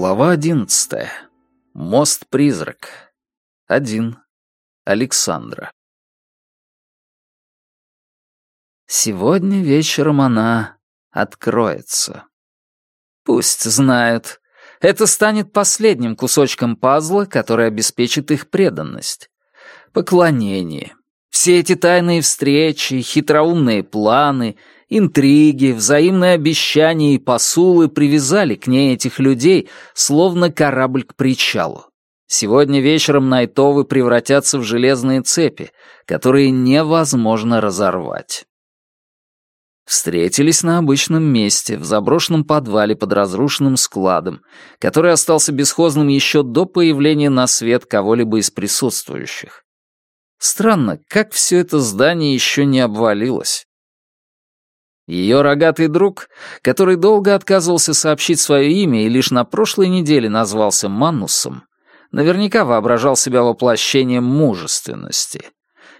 Глава одиннадцатая. Мост-призрак. Один. Александра. Сегодня вечером она откроется. Пусть знают. Это станет последним кусочком пазла, который обеспечит их преданность. Поклонение. Все эти тайные встречи, хитроумные планы — Интриги, взаимные обещания и посулы привязали к ней этих людей, словно корабль к причалу. Сегодня вечером Найтовы превратятся в железные цепи, которые невозможно разорвать. Встретились на обычном месте, в заброшенном подвале под разрушенным складом, который остался бесхозным еще до появления на свет кого-либо из присутствующих. Странно, как все это здание еще не обвалилось. Ее рогатый друг, который долго отказывался сообщить свое имя и лишь на прошлой неделе назвался Манусом, наверняка воображал себя воплощением мужественности.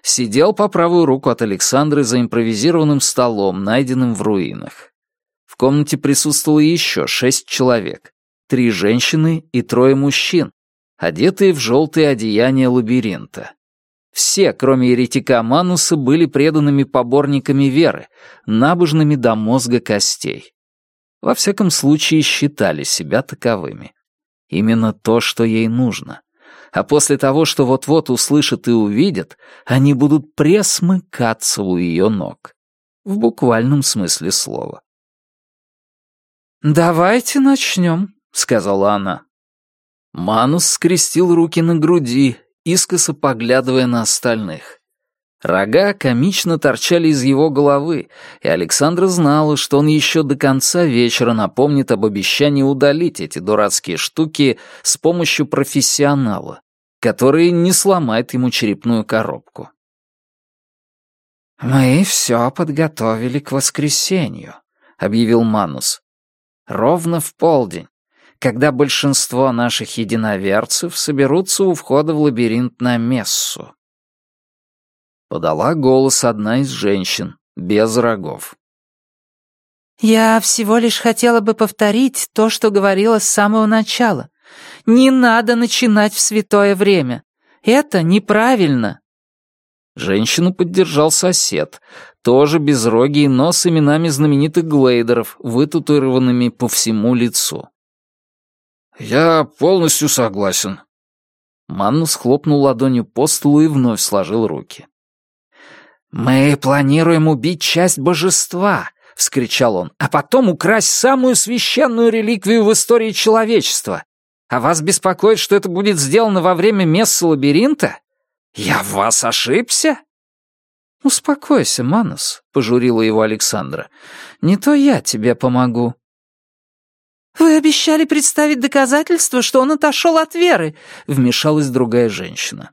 Сидел по правую руку от Александры за импровизированным столом, найденным в руинах. В комнате присутствовало еще шесть человек, три женщины и трое мужчин, одетые в желтые одеяния лабиринта. Все, кроме еретика Мануса, были преданными поборниками веры, набожными до мозга костей. Во всяком случае, считали себя таковыми. Именно то, что ей нужно. А после того, что вот-вот услышат и увидят, они будут пресмыкаться у ее ног. В буквальном смысле слова. «Давайте начнем», — сказала она. Манус скрестил руки на груди искоса поглядывая на остальных. Рога комично торчали из его головы, и Александра знала, что он еще до конца вечера напомнит об обещании удалить эти дурацкие штуки с помощью профессионала, который не сломает ему черепную коробку. «Мы все подготовили к воскресенью», — объявил Манус. «Ровно в полдень когда большинство наших единоверцев соберутся у входа в лабиринт на мессу. Подала голос одна из женщин, без рогов. «Я всего лишь хотела бы повторить то, что говорила с самого начала. Не надо начинать в святое время. Это неправильно». Женщину поддержал сосед, тоже безрогий, но с именами знаменитых глейдеров, вытатуированными по всему лицу. «Я полностью согласен». Маннус хлопнул ладонью по столу и вновь сложил руки. «Мы планируем убить часть божества!» — вскричал он. «А потом украсть самую священную реликвию в истории человечества! А вас беспокоит, что это будет сделано во время мессы лабиринта? Я в вас ошибся?» «Успокойся, Манус», — пожурила его Александра. «Не то я тебе помогу». «Вы обещали представить доказательства, что он отошел от веры», — вмешалась другая женщина.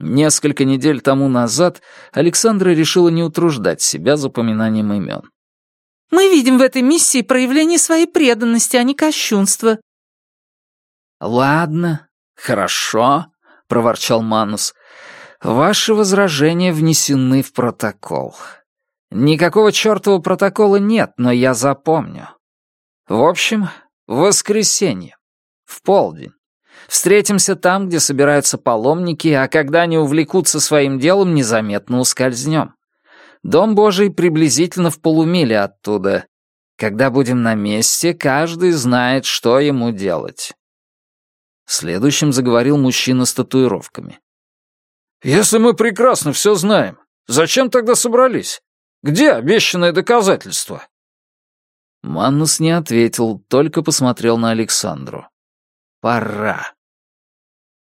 Несколько недель тому назад Александра решила не утруждать себя запоминанием имен. «Мы видим в этой миссии проявление своей преданности, а не кощунства». «Ладно, хорошо», — проворчал Манус. «Ваши возражения внесены в протокол. Никакого чертова протокола нет, но я запомню. В общем, в воскресенье, в полдень. Встретимся там, где собираются паломники, а когда они увлекутся своим делом, незаметно ускользнем. Дом Божий приблизительно в полумиле оттуда. Когда будем на месте, каждый знает, что ему делать. Следующим заговорил мужчина с татуировками. «Если мы прекрасно все знаем, зачем тогда собрались? Где обещанное доказательство?» Маннус не ответил, только посмотрел на Александру. «Пора».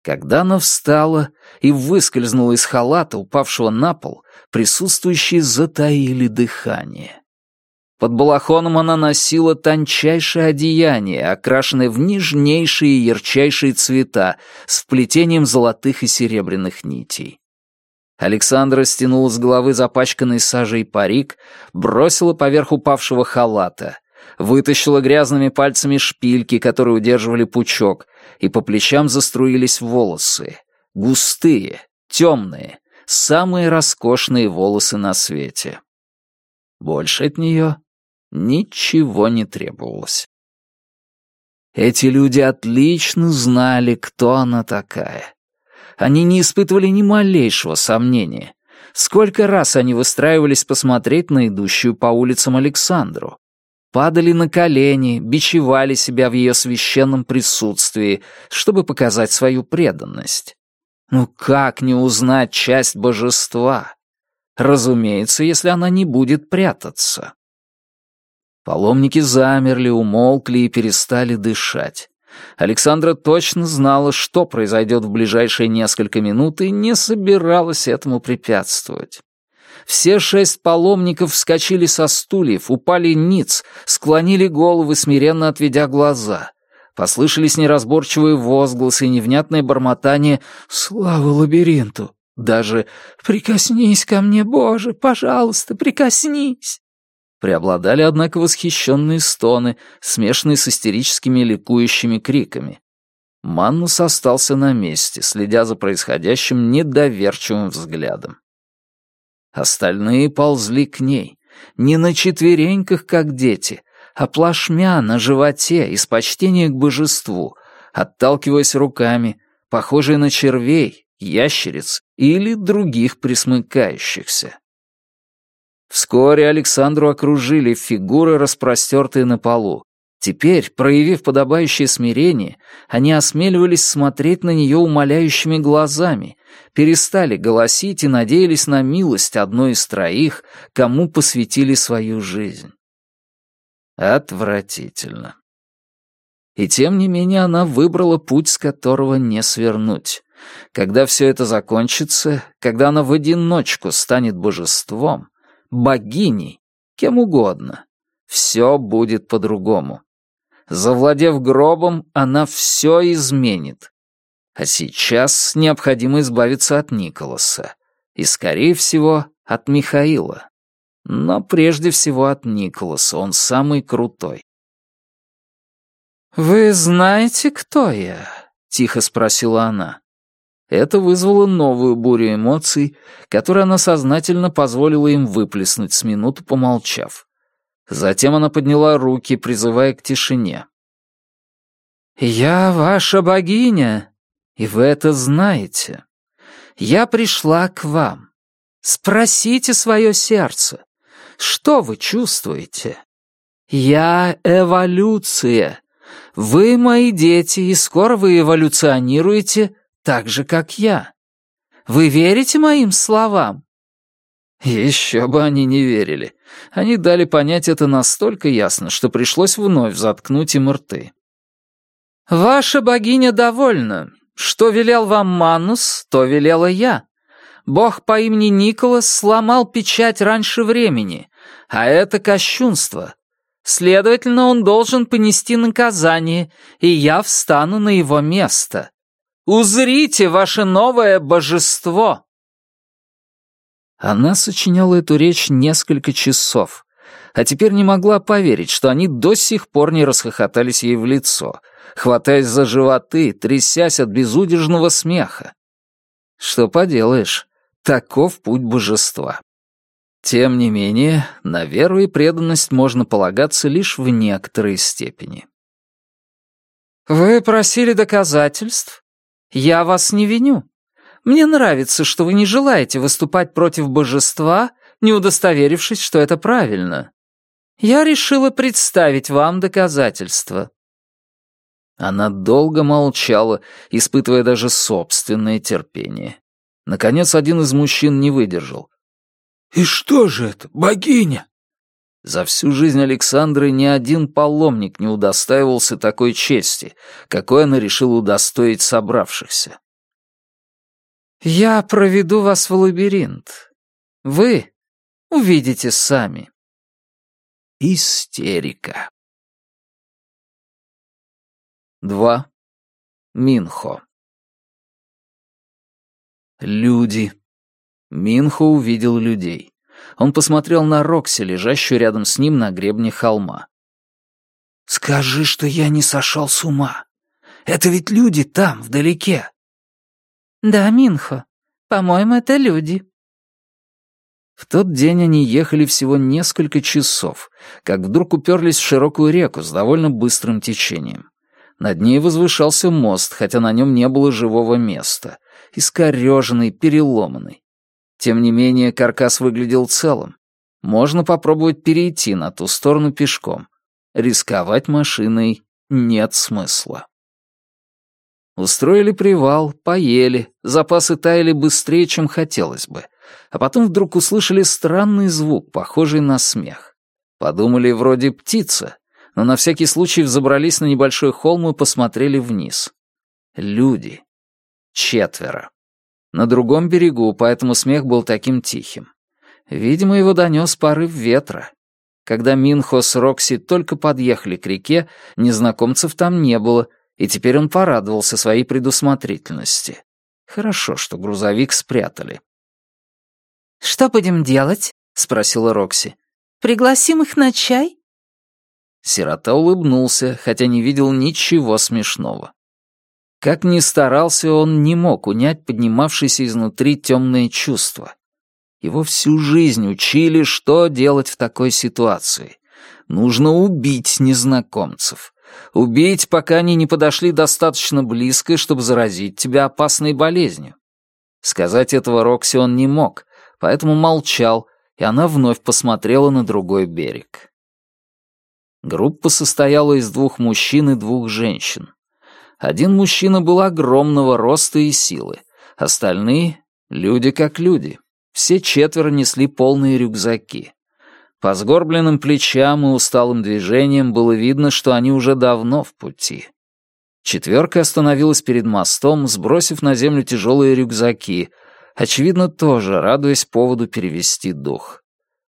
Когда она встала и выскользнула из халата, упавшего на пол, присутствующие затаили дыхание. Под балахоном она носила тончайшее одеяние, окрашенное в нежнейшие и ярчайшие цвета, с вплетением золотых и серебряных нитей. Александра стянула с головы запачканный сажей парик, бросила поверх упавшего халата, вытащила грязными пальцами шпильки, которые удерживали пучок, и по плечам заструились волосы. Густые, темные, самые роскошные волосы на свете. Больше от нее ничего не требовалось. Эти люди отлично знали, кто она такая — они не испытывали ни малейшего сомнения. Сколько раз они выстраивались посмотреть на идущую по улицам Александру. Падали на колени, бичевали себя в ее священном присутствии, чтобы показать свою преданность. Ну как не узнать часть божества? Разумеется, если она не будет прятаться. Паломники замерли, умолкли и перестали дышать. Александра точно знала, что произойдет в ближайшие несколько минут, и не собиралась этому препятствовать. Все шесть паломников вскочили со стульев, упали ниц, склонили головы, смиренно отведя глаза. Послышались неразборчивые возгласы и невнятное бормотание «Слава лабиринту!» Даже «Прикоснись ко мне, Боже, пожалуйста, прикоснись!» Преобладали, однако, восхищенные стоны, смешанные с истерическими ликующими криками. Маннус остался на месте, следя за происходящим недоверчивым взглядом. Остальные ползли к ней, не на четвереньках, как дети, а плашмя на животе из почтения к божеству, отталкиваясь руками, похожие на червей, ящериц или других присмыкающихся. Вскоре Александру окружили фигуры, распростертые на полу. Теперь, проявив подобающее смирение, они осмеливались смотреть на нее умоляющими глазами, перестали голосить и надеялись на милость одной из троих, кому посвятили свою жизнь. Отвратительно. И тем не менее она выбрала путь, с которого не свернуть. Когда все это закончится, когда она в одиночку станет божеством, богиней, кем угодно. Все будет по-другому. Завладев гробом, она все изменит. А сейчас необходимо избавиться от Николаса. И, скорее всего, от Михаила. Но прежде всего от Николаса, он самый крутой. «Вы знаете, кто я?» — тихо спросила она. Это вызвало новую бурю эмоций, которую она сознательно позволила им выплеснуть с минуту помолчав. Затем она подняла руки, призывая к тишине. «Я ваша богиня, и вы это знаете. Я пришла к вам. Спросите свое сердце, что вы чувствуете? Я эволюция. Вы мои дети, и скоро вы эволюционируете — так же, как я. Вы верите моим словам?» Еще бы они не верили. Они дали понять это настолько ясно, что пришлось вновь заткнуть им рты. «Ваша богиня довольна. Что велел вам Манус, то велела я. Бог по имени Николас сломал печать раньше времени, а это кощунство. Следовательно, он должен понести наказание, и я встану на его место. Узрите ваше новое божество!» Она сочиняла эту речь несколько часов, а теперь не могла поверить, что они до сих пор не расхохотались ей в лицо, хватаясь за животы, трясясь от безудержного смеха. Что поделаешь, таков путь божества. Тем не менее, на веру и преданность можно полагаться лишь в некоторой степени. «Вы просили доказательств?» Я вас не виню. Мне нравится, что вы не желаете выступать против божества, не удостоверившись, что это правильно. Я решила представить вам доказательства». Она долго молчала, испытывая даже собственное терпение. Наконец один из мужчин не выдержал. «И что же это, богиня? За всю жизнь Александры ни один паломник не удостаивался такой чести, какой она решила удостоить собравшихся. «Я проведу вас в лабиринт. Вы увидите сами». Истерика. Два. Минхо. Люди. Минхо увидел людей. Он посмотрел на Рокси, лежащую рядом с ним на гребне холма. «Скажи, что я не сошел с ума. Это ведь люди там, вдалеке». «Да, Минхо, по-моему, это люди». В тот день они ехали всего несколько часов, как вдруг уперлись в широкую реку с довольно быстрым течением. Над ней возвышался мост, хотя на нем не было живого места, искореженный, переломанный. Тем не менее, каркас выглядел целым. Можно попробовать перейти на ту сторону пешком. Рисковать машиной нет смысла. Устроили привал, поели, запасы таяли быстрее, чем хотелось бы. А потом вдруг услышали странный звук, похожий на смех. Подумали, вроде птица, но на всякий случай взобрались на небольшой холм и посмотрели вниз. Люди. Четверо. На другом берегу, поэтому смех был таким тихим. Видимо, его донес порыв ветра. Когда Минхо с Рокси только подъехали к реке, незнакомцев там не было, и теперь он порадовался своей предусмотрительности. Хорошо, что грузовик спрятали. «Что будем делать?» — спросила Рокси. «Пригласим их на чай?» Сирота улыбнулся, хотя не видел ничего смешного. Как ни старался, он не мог унять поднимавшееся изнутри темное чувство. Его всю жизнь учили, что делать в такой ситуации. Нужно убить незнакомцев. Убить, пока они не подошли достаточно близко, чтобы заразить тебя опасной болезнью. Сказать этого Рокси он не мог, поэтому молчал, и она вновь посмотрела на другой берег. Группа состояла из двух мужчин и двух женщин. Один мужчина был огромного роста и силы, остальные — люди как люди. Все четверо несли полные рюкзаки. По сгорбленным плечам и усталым движениям было видно, что они уже давно в пути. Четверка остановилась перед мостом, сбросив на землю тяжелые рюкзаки, очевидно, тоже радуясь поводу перевести дух.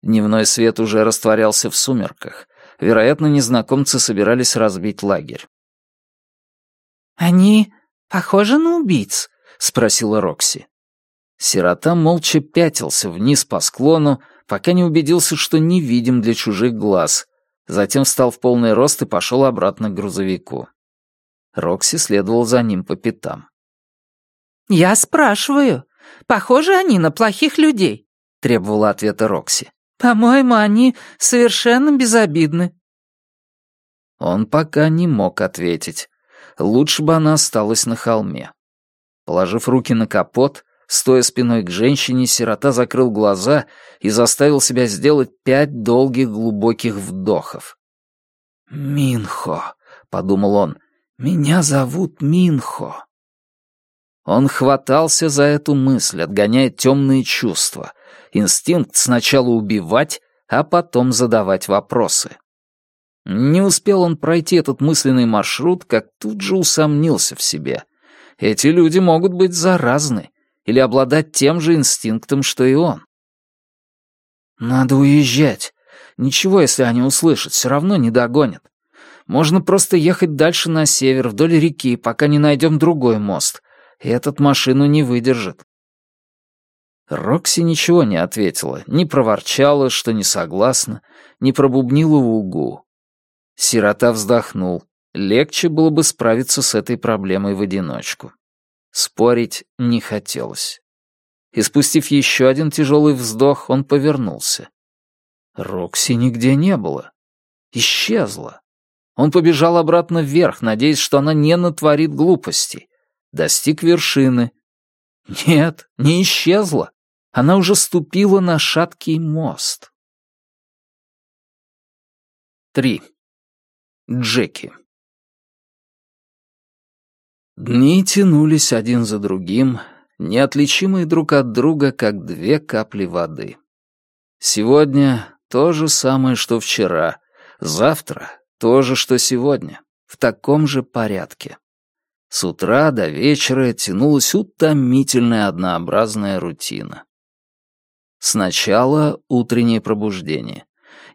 Дневной свет уже растворялся в сумерках. Вероятно, незнакомцы собирались разбить лагерь. «Они похожи на убийц?» — спросила Рокси. Сирота молча пятился вниз по склону, пока не убедился, что не видим для чужих глаз. Затем встал в полный рост и пошел обратно к грузовику. Рокси следовал за ним по пятам. «Я спрашиваю, похожи они на плохих людей?» — требовала ответа Рокси. «По-моему, они совершенно безобидны». Он пока не мог ответить лучше бы она осталась на холме. Положив руки на капот, стоя спиной к женщине, сирота закрыл глаза и заставил себя сделать пять долгих глубоких вдохов. «Минхо», — подумал он, — «меня зовут Минхо». Он хватался за эту мысль, отгоняя темные чувства, инстинкт сначала убивать, а потом задавать вопросы. Не успел он пройти этот мысленный маршрут, как тут же усомнился в себе. Эти люди могут быть заразны или обладать тем же инстинктом, что и он. «Надо уезжать. Ничего, если они услышат, все равно не догонят. Можно просто ехать дальше на север, вдоль реки, пока не найдем другой мост. Этот машину не выдержит». Рокси ничего не ответила, не проворчала, что не согласна, не пробубнила в угу. Сирота вздохнул. Легче было бы справиться с этой проблемой в одиночку. Спорить не хотелось. Испустив еще один тяжелый вздох, он повернулся. Рокси нигде не было. Исчезла. Он побежал обратно вверх, надеясь, что она не натворит глупостей. Достиг вершины. Нет, не исчезла. Она уже ступила на шаткий мост. Три. Джеки. Дни тянулись один за другим, неотличимые друг от друга, как две капли воды. Сегодня то же самое, что вчера, завтра то же, что сегодня, в таком же порядке. С утра до вечера тянулась утомительная однообразная рутина. Сначала утреннее пробуждение.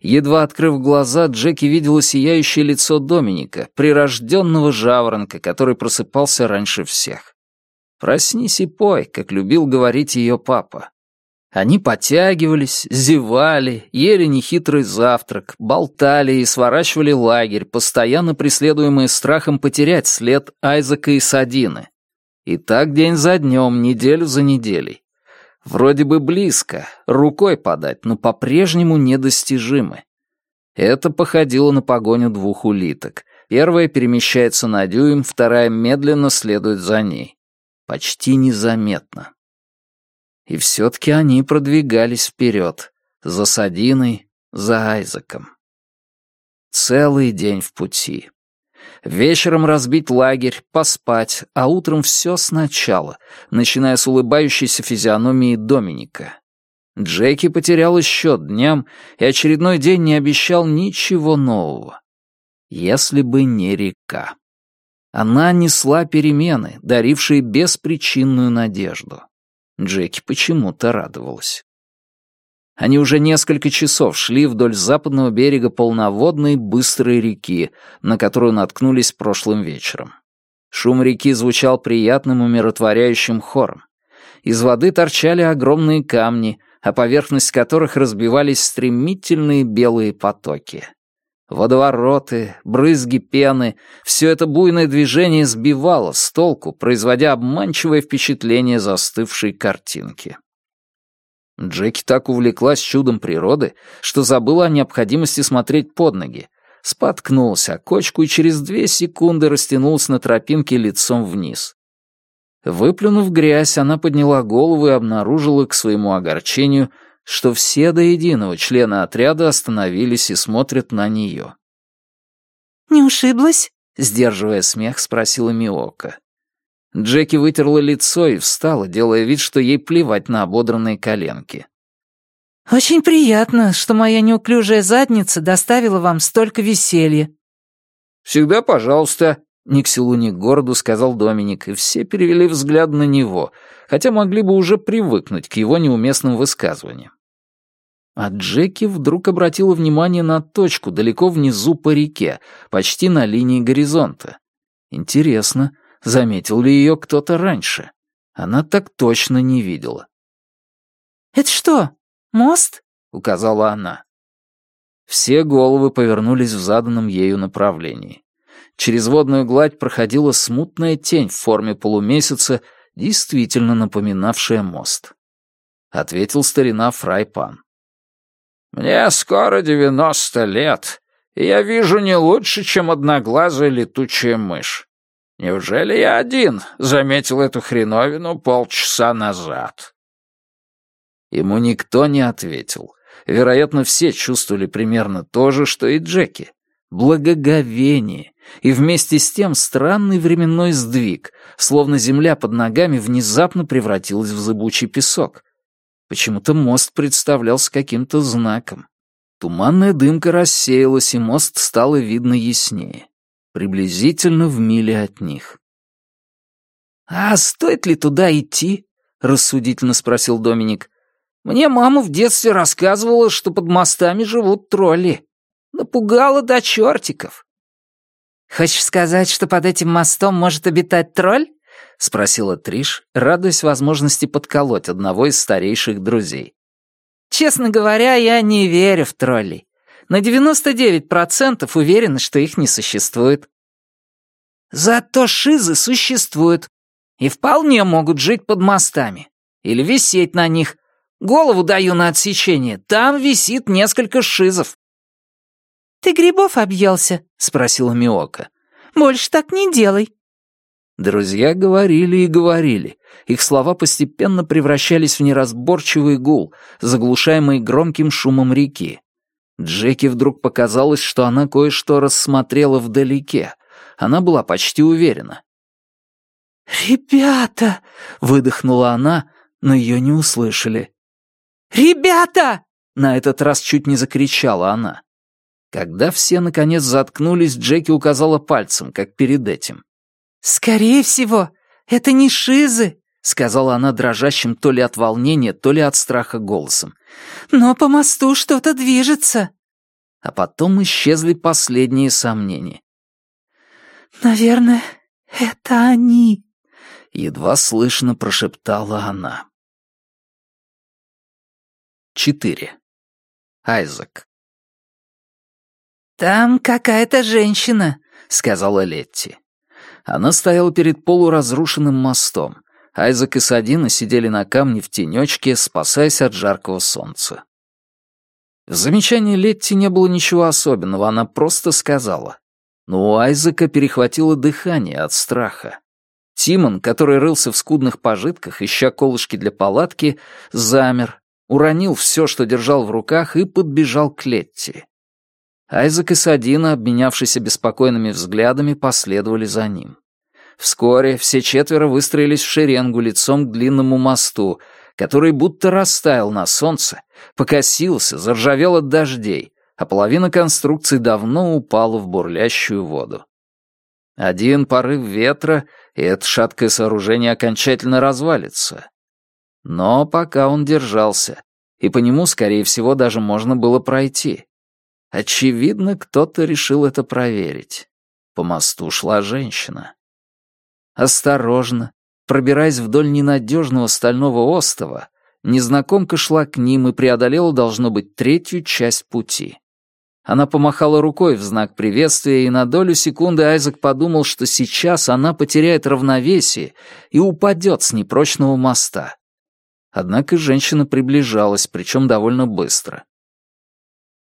Едва открыв глаза, Джеки видела сияющее лицо Доминика, прирожденного жаворонка, который просыпался раньше всех. «Проснись и пой», как любил говорить ее папа. Они потягивались, зевали, ели нехитрый завтрак, болтали и сворачивали лагерь, постоянно преследуемые страхом потерять след Айзека и Садины. И так день за днем, неделю за неделей. Вроде бы близко, рукой подать, но по-прежнему недостижимы. Это походило на погоню двух улиток. Первая перемещается на дюйм, вторая медленно следует за ней. Почти незаметно. И все-таки они продвигались вперед, за Садиной, за Айзеком. Целый день в пути. Вечером разбить лагерь, поспать, а утром все сначала, начиная с улыбающейся физиономии Доминика. Джеки потерял счет дням, и очередной день не обещал ничего нового. Если бы не река. Она несла перемены, дарившие беспричинную надежду. Джеки почему-то радовалась. Они уже несколько часов шли вдоль западного берега полноводной быстрой реки, на которую наткнулись прошлым вечером. Шум реки звучал приятным умиротворяющим хором. Из воды торчали огромные камни, о поверхность которых разбивались стремительные белые потоки. Водовороты, брызги пены — все это буйное движение сбивало с толку, производя обманчивое впечатление застывшей картинки. Джеки так увлеклась чудом природы, что забыла о необходимости смотреть под ноги, споткнулась о кочку и через две секунды растянулась на тропинке лицом вниз. Выплюнув грязь, она подняла голову и обнаружила к своему огорчению, что все до единого члена отряда остановились и смотрят на нее. «Не ушиблась?» — сдерживая смех, спросила Миока. Джеки вытерла лицо и встала, делая вид, что ей плевать на ободранные коленки. «Очень приятно, что моя неуклюжая задница доставила вам столько веселья». «Всегда пожалуйста», — ни к селу, ни к городу сказал Доминик, и все перевели взгляд на него, хотя могли бы уже привыкнуть к его неуместным высказываниям. А Джеки вдруг обратила внимание на точку далеко внизу по реке, почти на линии горизонта. «Интересно» заметил ли ее кто-то раньше. Она так точно не видела. «Это что, мост?» — указала она. Все головы повернулись в заданном ею направлении. Через водную гладь проходила смутная тень в форме полумесяца, действительно напоминавшая мост. Ответил старина Фрайпан. «Мне скоро девяносто лет, и я вижу не лучше, чем одноглазая летучая мышь. Неужели я один заметил эту хреновину полчаса назад?» Ему никто не ответил. Вероятно, все чувствовали примерно то же, что и Джеки. Благоговение и вместе с тем странный временной сдвиг, словно земля под ногами внезапно превратилась в зыбучий песок. Почему-то мост представлялся каким-то знаком. Туманная дымка рассеялась, и мост стало видно яснее приблизительно в миле от них. «А стоит ли туда идти?» — рассудительно спросил Доминик. «Мне мама в детстве рассказывала, что под мостами живут тролли. Напугала до чертиков». «Хочешь сказать, что под этим мостом может обитать тролль?» — спросила Триш, радуясь возможности подколоть одного из старейших друзей. «Честно говоря, я не верю в троллей. На 99% уверены, что их не существует. Зато шизы существуют и вполне могут жить под мостами или висеть на них. Голову даю на отсечение, там висит несколько шизов. «Ты грибов объелся?» — спросила Миока. «Больше так не делай». Друзья говорили и говорили. Их слова постепенно превращались в неразборчивый гул, заглушаемый громким шумом реки. Джеки вдруг показалось, что она кое-что рассмотрела вдалеке. Она была почти уверена. «Ребята!» — выдохнула она, но ее не услышали. «Ребята!» — на этот раз чуть не закричала она. Когда все, наконец, заткнулись, Джеки указала пальцем, как перед этим. «Скорее всего, это не шизы!» — сказала она дрожащим то ли от волнения, то ли от страха голосом. Но по мосту что-то движется». А потом исчезли последние сомнения. «Наверное, это они», — едва слышно прошептала она. 4. Айзек. «Там какая-то женщина», — сказала Летти. Она стояла перед полуразрушенным мостом. Айзек и Садина сидели на камне в тенечке, спасаясь от жаркого солнца. В замечании Летти не было ничего особенного, она просто сказала. Но у Айзека перехватило дыхание от страха. Тимон, который рылся в скудных пожитках, ища колышки для палатки, замер, уронил все, что держал в руках, и подбежал к Летти. Айзек и Садина, обменявшись беспокойными взглядами, последовали за ним. Вскоре все четверо выстроились в шеренгу лицом к длинному мосту, который будто растаял на солнце, покосился, заржавел от дождей, а половина конструкции давно упала в бурлящую воду. Один порыв ветра, и это шаткое сооружение окончательно развалится. Но пока он держался, и по нему, скорее всего, даже можно было пройти. Очевидно, кто-то решил это проверить. По мосту шла женщина. Осторожно, пробираясь вдоль ненадежного стального остова, незнакомка шла к ним и преодолела, должно быть, третью часть пути. Она помахала рукой в знак приветствия, и на долю секунды Айзек подумал, что сейчас она потеряет равновесие и упадет с непрочного моста. Однако женщина приближалась, причем довольно быстро.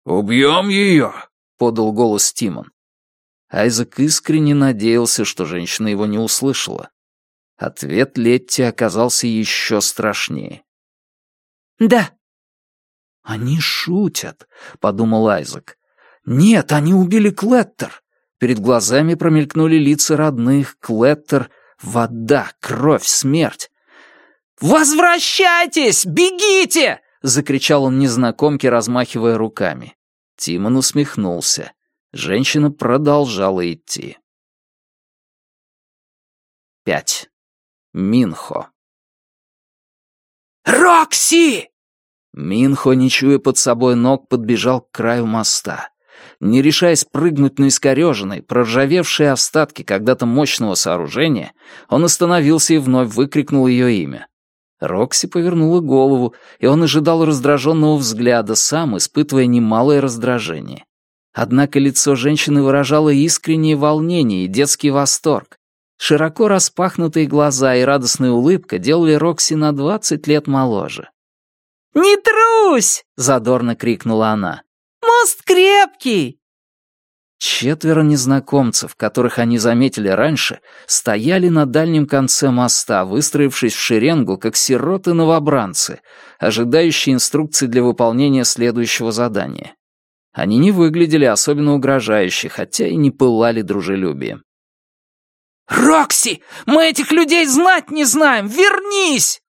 «Убьем ее!» — подал голос Тимон. Айзек искренне надеялся, что женщина его не услышала. Ответ Летти оказался еще страшнее. «Да». «Они шутят», — подумал Айзек. «Нет, они убили Клеттер». Перед глазами промелькнули лица родных, Клеттер, вода, кровь, смерть. «Возвращайтесь! Бегите!» — закричал он незнакомке, размахивая руками. Тимон усмехнулся. Женщина продолжала идти. 5. Минхо. «Рокси!» Минхо, не чуя под собой ног, подбежал к краю моста. Не решаясь прыгнуть на искореженные, проржавевшие остатки когда-то мощного сооружения, он остановился и вновь выкрикнул ее имя. Рокси повернула голову, и он ожидал раздраженного взгляда, сам испытывая немалое раздражение. Однако лицо женщины выражало искреннее волнение и детский восторг. Широко распахнутые глаза и радостная улыбка делали Рокси на двадцать лет моложе. «Не трусь!» — задорно крикнула она. «Мост крепкий!» Четверо незнакомцев, которых они заметили раньше, стояли на дальнем конце моста, выстроившись в шеренгу, как сироты-новобранцы, ожидающие инструкции для выполнения следующего задания. Они не выглядели особенно угрожающе, хотя и не пылали дружелюбием. «Рокси, мы этих людей знать не знаем! Вернись!»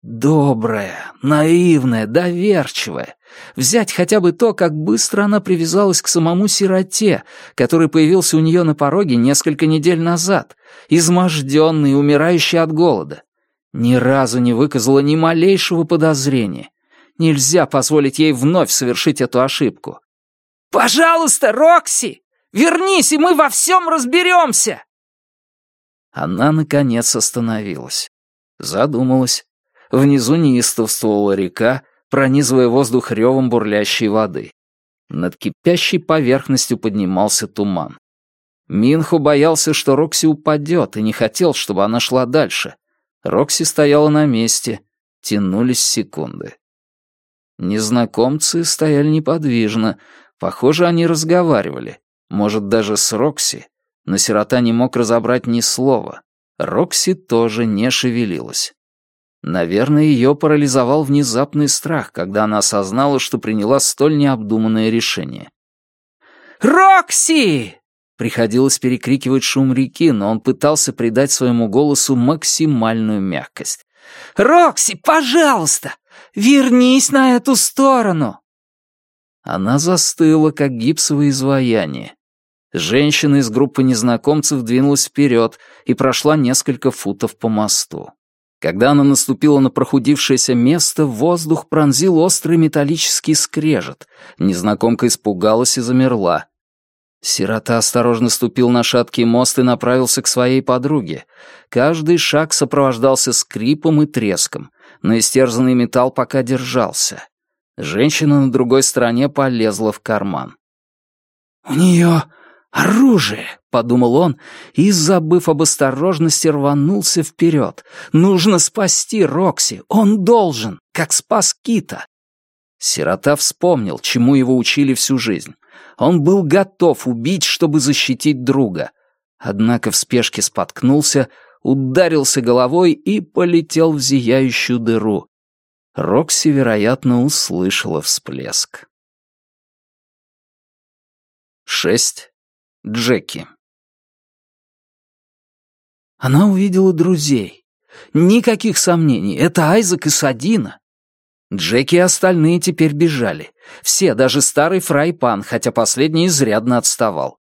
Добрая, наивная, доверчивая. Взять хотя бы то, как быстро она привязалась к самому сироте, который появился у нее на пороге несколько недель назад, изможденный, умирающий от голода. Ни разу не выказала ни малейшего подозрения. Нельзя позволить ей вновь совершить эту ошибку. «Пожалуйста, Рокси, вернись, и мы во всем разберемся!» Она, наконец, остановилась. Задумалась. Внизу неистовствовала река, пронизывая воздух ревом бурлящей воды. Над кипящей поверхностью поднимался туман. Минху боялся, что Рокси упадет, и не хотел, чтобы она шла дальше. Рокси стояла на месте. Тянулись секунды. Незнакомцы стояли неподвижно, Похоже, они разговаривали, может, даже с Рокси, но сирота не мог разобрать ни слова. Рокси тоже не шевелилась. Наверное, ее парализовал внезапный страх, когда она осознала, что приняла столь необдуманное решение. «Рокси!» Приходилось перекрикивать шум реки, но он пытался придать своему голосу максимальную мягкость. «Рокси, пожалуйста, вернись на эту сторону!» Она застыла, как гипсовое изваяние. Женщина из группы незнакомцев двинулась вперед и прошла несколько футов по мосту. Когда она наступила на прохудившееся место, воздух пронзил острый металлический скрежет. Незнакомка испугалась и замерла. Сирота осторожно ступил на шаткий мост и направился к своей подруге. Каждый шаг сопровождался скрипом и треском, но истерзанный металл пока держался. Женщина на другой стороне полезла в карман. «У нее оружие!» — подумал он и, забыв об осторожности, рванулся вперед. «Нужно спасти Рокси! Он должен! Как спас Кита!» Сирота вспомнил, чему его учили всю жизнь. Он был готов убить, чтобы защитить друга. Однако в спешке споткнулся, ударился головой и полетел в зияющую дыру. Рокси, вероятно, услышала всплеск. Шесть Джеки Она увидела друзей. Никаких сомнений, это Айзек и Садина. Джеки и остальные теперь бежали. Все, даже старый фрайпан, хотя последний изрядно отставал.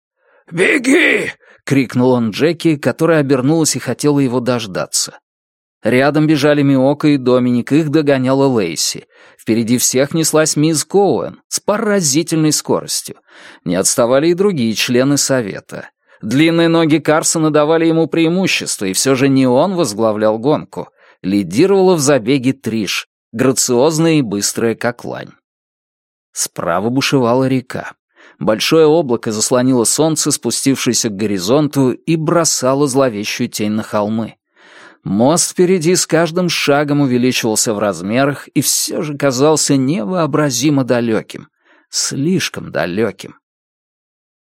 «Беги!» — крикнул он Джеки, которая обернулась и хотела его дождаться. Рядом бежали Миока и Доминик, их догоняла Лейси. Впереди всех неслась мисс Коуэн с поразительной скоростью. Не отставали и другие члены совета. Длинные ноги Карсона давали ему преимущество, и все же не он возглавлял гонку. Лидировала в забеге Триш, грациозная и быстрая, как лань. Справа бушевала река. Большое облако заслонило солнце, спустившееся к горизонту, и бросало зловещую тень на холмы. Мост впереди с каждым шагом увеличивался в размерах и все же казался невообразимо далеким, слишком далеким.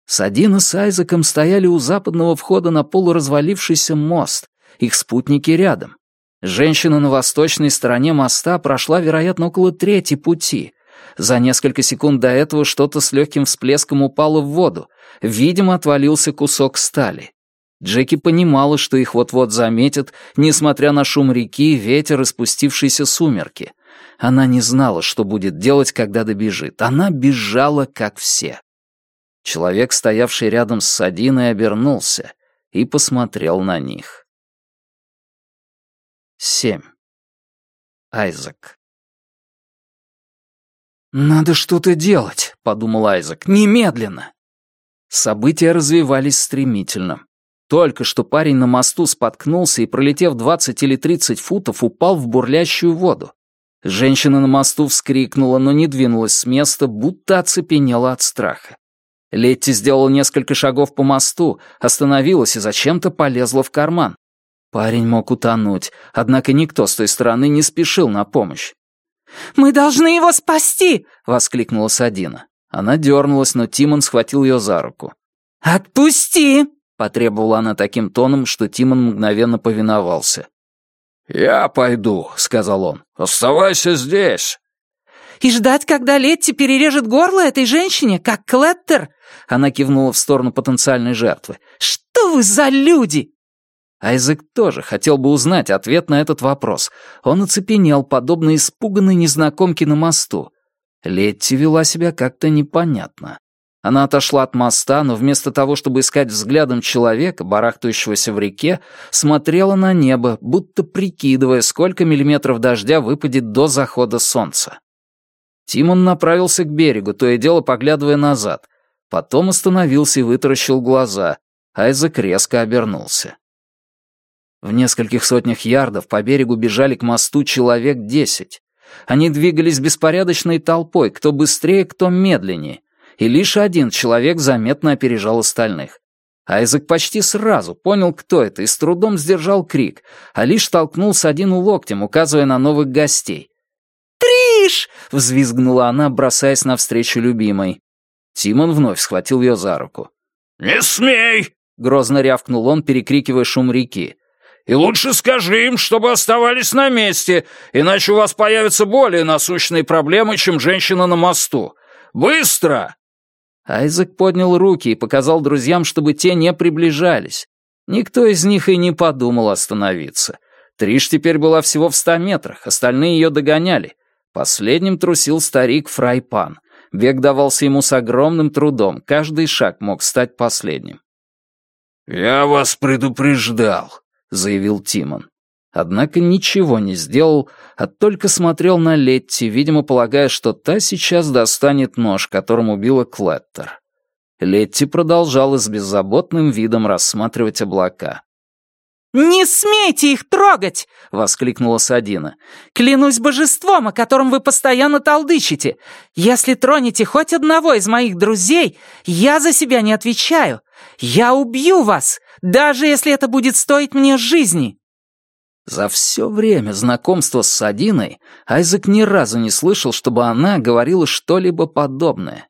Садина с Айзеком стояли у западного входа на полуразвалившийся мост, их спутники рядом. Женщина на восточной стороне моста прошла, вероятно, около трети пути. За несколько секунд до этого что-то с легким всплеском упало в воду, видимо, отвалился кусок стали. Джеки понимала, что их вот-вот заметят, несмотря на шум реки, ветер и спустившиеся сумерки. Она не знала, что будет делать, когда добежит. Она бежала, как все. Человек, стоявший рядом с Садиной, обернулся и посмотрел на них. 7. Айзек. «Надо что-то делать», — подумал Айзек, — «немедленно». События развивались стремительно. Только что парень на мосту споткнулся и, пролетев 20 или 30 футов, упал в бурлящую воду. Женщина на мосту вскрикнула, но не двинулась с места, будто оцепенела от страха. Летти сделала несколько шагов по мосту, остановилась и зачем-то полезла в карман. Парень мог утонуть, однако никто с той стороны не спешил на помощь. «Мы должны его спасти!» — воскликнула Садина. Она дернулась, но Тимон схватил ее за руку. «Отпусти!» Потребовала она таким тоном, что Тимон мгновенно повиновался. «Я пойду», — сказал он. «Оставайся здесь». «И ждать, когда Летти перережет горло этой женщине, как Клеттер?» Она кивнула в сторону потенциальной жертвы. «Что вы за люди?» Айзек тоже хотел бы узнать ответ на этот вопрос. Он оцепенел, подобно испуганной незнакомке на мосту. Летти вела себя как-то непонятно. Она отошла от моста, но вместо того, чтобы искать взглядом человека, барахтающегося в реке, смотрела на небо, будто прикидывая, сколько миллиметров дождя выпадет до захода солнца. Тимон направился к берегу, то и дело поглядывая назад. Потом остановился и вытаращил глаза. Айзек резко обернулся. В нескольких сотнях ярдов по берегу бежали к мосту человек десять. Они двигались беспорядочной толпой, кто быстрее, кто медленнее и лишь один человек заметно опережал остальных. Айзек почти сразу понял, кто это, и с трудом сдержал крик, а лишь толкнул Садину локтем, указывая на новых гостей. «Триш!» — взвизгнула она, бросаясь навстречу любимой. Тимон вновь схватил ее за руку. «Не смей!» — грозно рявкнул он, перекрикивая шум реки. «И лучше скажи им, чтобы оставались на месте, иначе у вас появятся более насущные проблемы, чем женщина на мосту. Быстро!» Айзек поднял руки и показал друзьям, чтобы те не приближались. Никто из них и не подумал остановиться. Триш теперь была всего в ста метрах, остальные ее догоняли. Последним трусил старик Фрайпан. Век давался ему с огромным трудом, каждый шаг мог стать последним. «Я вас предупреждал», — заявил Тимон. Однако ничего не сделал, а только смотрел на Летти, видимо, полагая, что та сейчас достанет нож, которым убила Клеттер. Летти продолжала с беззаботным видом рассматривать облака. «Не смейте их трогать!» — воскликнула Садина. «Клянусь божеством, о котором вы постоянно толдычите! Если тронете хоть одного из моих друзей, я за себя не отвечаю! Я убью вас, даже если это будет стоить мне жизни!» За все время знакомства с Садиной Айзек ни разу не слышал, чтобы она говорила что-либо подобное.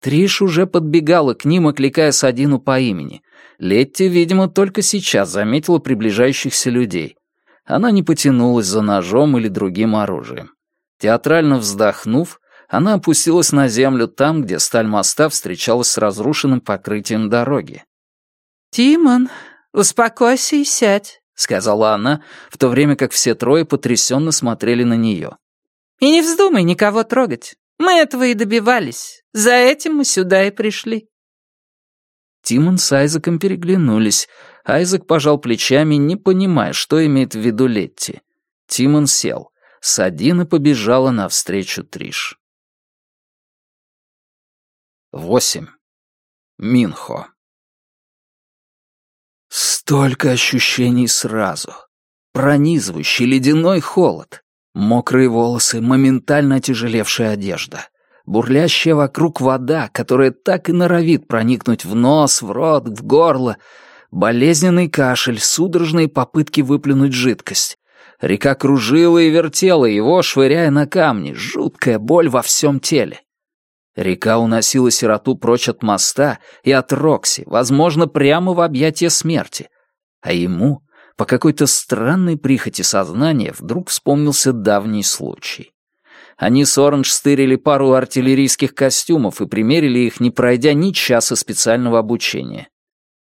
Триш уже подбегала к ним, окликая Садину по имени. Летти, видимо, только сейчас заметила приближающихся людей. Она не потянулась за ножом или другим оружием. Театрально вздохнув, она опустилась на землю там, где сталь моста встречалась с разрушенным покрытием дороги. «Тимон, успокойся и сядь», — сказала она, в то время как все трое потрясенно смотрели на нее. «И не вздумай никого трогать. Мы этого и добивались. За этим мы сюда и пришли». Тимон с Айзеком переглянулись. Айзек пожал плечами, не понимая, что имеет в виду Летти. Тимон сел. Садина побежала навстречу Триш. Восемь. Минхо. Столько ощущений сразу. Пронизывающий ледяной холод. Мокрые волосы, моментально тяжелевшая одежда. Бурлящая вокруг вода, которая так и норовит проникнуть в нос, в рот, в горло. Болезненный кашель, судорожные попытки выплюнуть жидкость. Река кружила и вертела его, швыряя на камни. Жуткая боль во всем теле. Река уносила сироту прочь от моста и от Рокси, возможно, прямо в объятия смерти. А ему, по какой-то странной прихоти сознания, вдруг вспомнился давний случай. Они с Оранж стырили пару артиллерийских костюмов и примерили их, не пройдя ни часа специального обучения.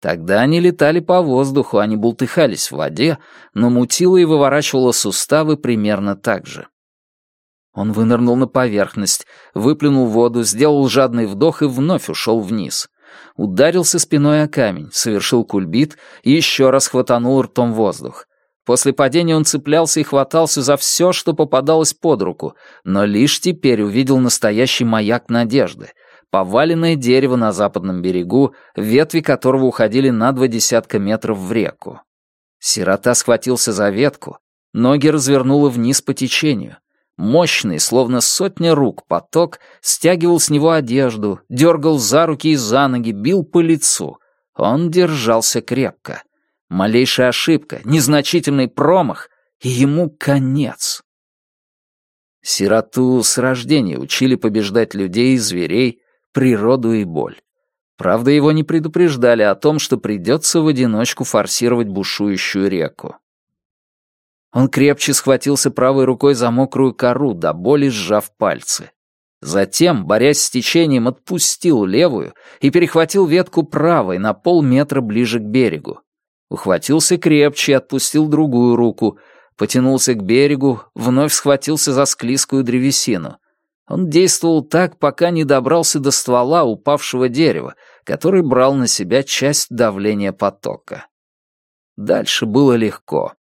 Тогда они летали по воздуху, они бултыхались в воде, но мутило и выворачивало суставы примерно так же. Он вынырнул на поверхность, выплюнул воду, сделал жадный вдох и вновь ушел вниз. Ударился спиной о камень, совершил кульбит и еще раз хватанул ртом воздух. После падения он цеплялся и хватался за все, что попадалось под руку, но лишь теперь увидел настоящий маяк надежды — поваленное дерево на западном берегу, ветви которого уходили на два десятка метров в реку. Сирота схватился за ветку, ноги развернуло вниз по течению. Мощный, словно сотня рук, поток стягивал с него одежду, дергал за руки и за ноги, бил по лицу. Он держался крепко. Малейшая ошибка, незначительный промах, и ему конец. Сироту с рождения учили побеждать людей, и зверей, природу и боль. Правда, его не предупреждали о том, что придется в одиночку форсировать бушующую реку. Он крепче схватился правой рукой за мокрую кору, до боли сжав пальцы. Затем, борясь с течением, отпустил левую и перехватил ветку правой на полметра ближе к берегу. Ухватился крепче и отпустил другую руку, потянулся к берегу, вновь схватился за склизкую древесину. Он действовал так, пока не добрался до ствола упавшего дерева, который брал на себя часть давления потока. Дальше было легко.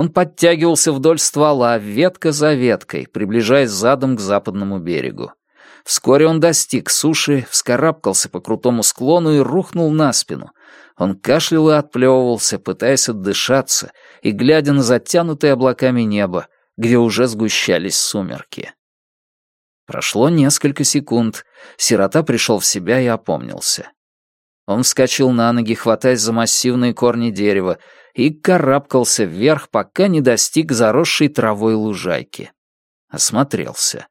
Он подтягивался вдоль ствола, а ветка за веткой, приближаясь задом к западному берегу. Вскоре он достиг суши, вскарабкался по крутому склону и рухнул на спину. Он кашлял и отплевывался, пытаясь отдышаться и глядя на затянутое облаками небо, где уже сгущались сумерки. Прошло несколько секунд. Сирота пришел в себя и опомнился. Он вскочил на ноги, хватаясь за массивные корни дерева, и карабкался вверх, пока не достиг заросшей травой лужайки. Осмотрелся.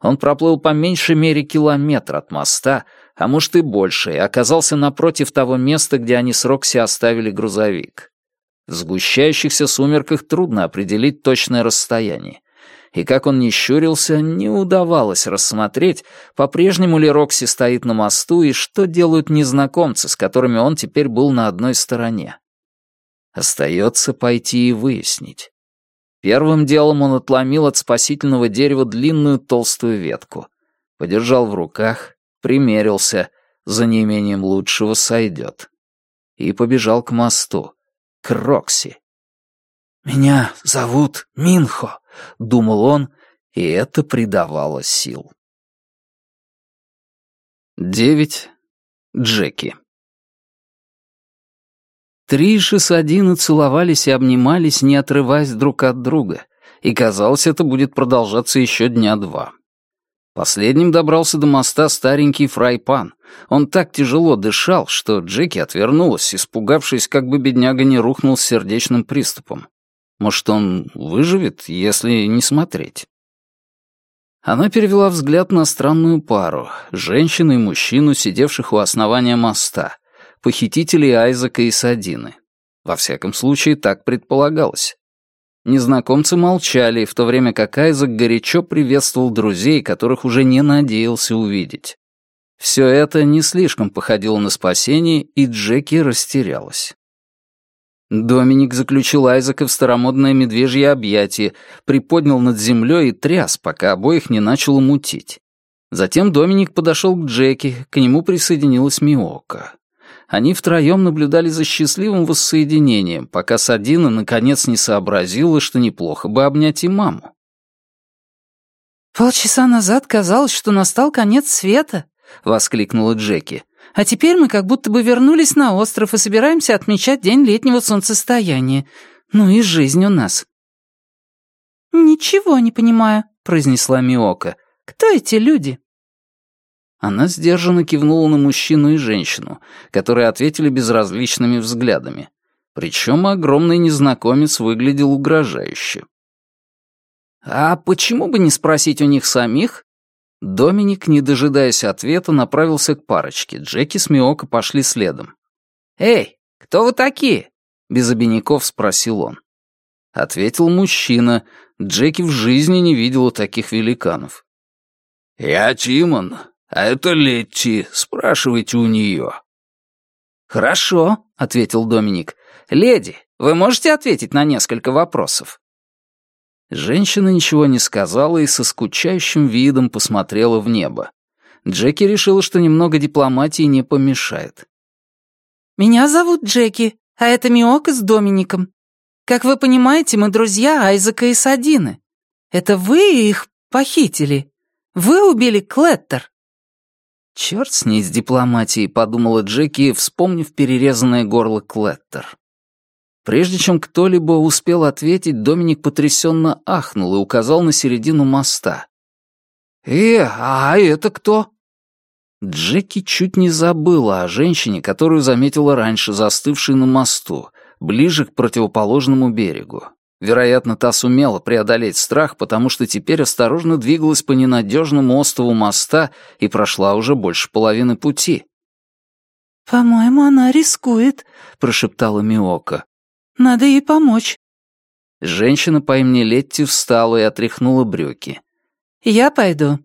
Он проплыл по меньшей мере километр от моста, а может и больше, и оказался напротив того места, где они с Рокси оставили грузовик. В сгущающихся сумерках трудно определить точное расстояние. И как он не щурился, не удавалось рассмотреть, по-прежнему ли Рокси стоит на мосту и что делают незнакомцы, с которыми он теперь был на одной стороне. Остается пойти и выяснить. Первым делом он отломил от спасительного дерева длинную толстую ветку. Подержал в руках, примерился, за неимением лучшего сойдет. И побежал к мосту, к Рокси. «Меня зовут Минхо», — думал он, и это придавало сил. Девять Джеки Тришес один целовались и обнимались, не отрываясь друг от друга, и казалось, это будет продолжаться еще дня два. Последним добрался до моста старенький фрайпан. Он так тяжело дышал, что Джеки отвернулась, испугавшись, как бы бедняга не рухнул с сердечным приступом. Может, он выживет, если не смотреть. Она перевела взгляд на странную пару, женщину и мужчину, сидевших у основания моста, похитителей Айзека и Садины. Во всяком случае, так предполагалось. Незнакомцы молчали, в то время как Айзек горячо приветствовал друзей, которых уже не надеялся увидеть. Все это не слишком походило на спасение, и Джеки растерялась. Доминик заключил Айзека в старомодное медвежье объятие, приподнял над землей и тряс, пока обоих не начало мутить. Затем Доминик подошел к Джеки, к нему присоединилась Миока. Они втроем наблюдали за счастливым воссоединением, пока Садина наконец не сообразила, что неплохо бы обнять и маму. «Полчаса назад казалось, что настал конец света», — воскликнула Джеки. «А теперь мы как будто бы вернулись на остров и собираемся отмечать день летнего солнцестояния. Ну и жизнь у нас». «Ничего не понимаю», — произнесла Миока. «Кто эти люди?» Она сдержанно кивнула на мужчину и женщину, которые ответили безразличными взглядами. Причем огромный незнакомец выглядел угрожающе. «А почему бы не спросить у них самих?» Доминик, не дожидаясь ответа, направился к парочке. Джеки с Миоко пошли следом. «Эй, кто вы такие?» — без обиняков спросил он. Ответил мужчина. Джеки в жизни не видела таких великанов. «Я Тимон, Э, «А это Летти, спрашивайте у нее». «Хорошо», — ответил Доминик. «Леди, вы можете ответить на несколько вопросов?» Женщина ничего не сказала и со скучающим видом посмотрела в небо. Джеки решила, что немного дипломатии не помешает. «Меня зовут Джеки, а это Миок с Домиником. Как вы понимаете, мы друзья Айзека и Садины. Это вы их похитили. Вы убили Клеттер». «Черт с ней, с дипломатией», — подумала Джеки, вспомнив перерезанное горло Клеттер. Прежде чем кто-либо успел ответить, Доминик потрясенно ахнул и указал на середину моста. «Э, а это кто?» Джеки чуть не забыла о женщине, которую заметила раньше, застывшей на мосту, ближе к противоположному берегу. Вероятно, та сумела преодолеть страх, потому что теперь осторожно двигалась по ненадежному остову моста и прошла уже больше половины пути. «По-моему, она рискует», — прошептала Миока. «Надо ей помочь». Женщина по имени Летти встала и отряхнула брюки. «Я пойду».